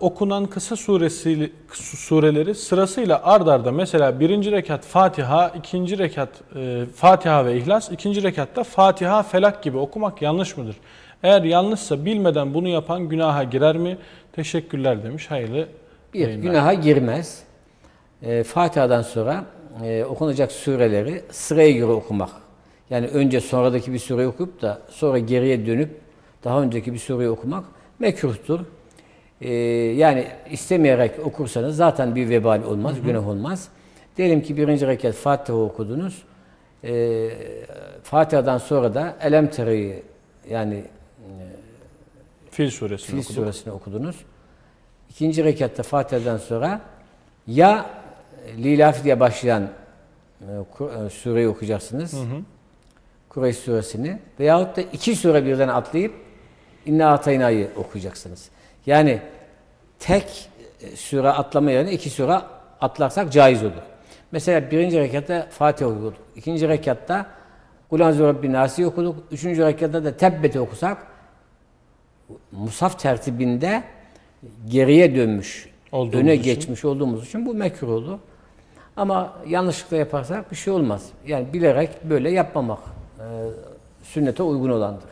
okunan kısa suresi sureleri sırasıyla ard arda mesela birinci rekat Fatiha, ikinci rekat e, Fatiha ve İhlas, ikinci rekatta Fatiha, Felak gibi okumak yanlış mıdır? Eğer yanlışsa bilmeden bunu yapan günaha girer mi? Teşekkürler demiş. Hayırlı Bir, yayınlar. günaha girmez. Ee, Fatiha'dan sonra e, okunacak sureleri sıraya göre okumak. Yani önce sonradaki bir sureyi okuyup da sonra geriye dönüp daha önceki bir sureyi okumak mekruhtur. Ee, yani istemeyerek okursanız zaten bir vebal olmaz, günah olmaz. Diyelim ki birinci rekat Fatiha okudunuz. Ee, Fatiha'dan sonra da Elem Tere'yi yani Fil suresini Fil okuduk. suresini okudunuz. İkinci rekatta Fatiha'dan sonra ya Lilaf diye başlayan e, e, sureyi okuyacaksınız. Kureyş suresini veyahut da iki sure birden atlayıp İnna Atayna'yı okuyacaksınız. Yani tek e, sure atlama yerine iki sure atlarsak caiz olur. Mesela birinci rekatta Fatiha okuduk. İkinci rekatta Kulan Rabbin Nasi okuduk. Üçüncü rekatta da Tebbet'i okusak musaf tertibinde geriye dönmüş, Olduğumuz öne için. geçmiş olduğumuz için bu mekruh olur. Ama yanlışlıkla yaparsak bir şey olmaz. Yani bilerek böyle yapmamak e, sünnete uygun olandır.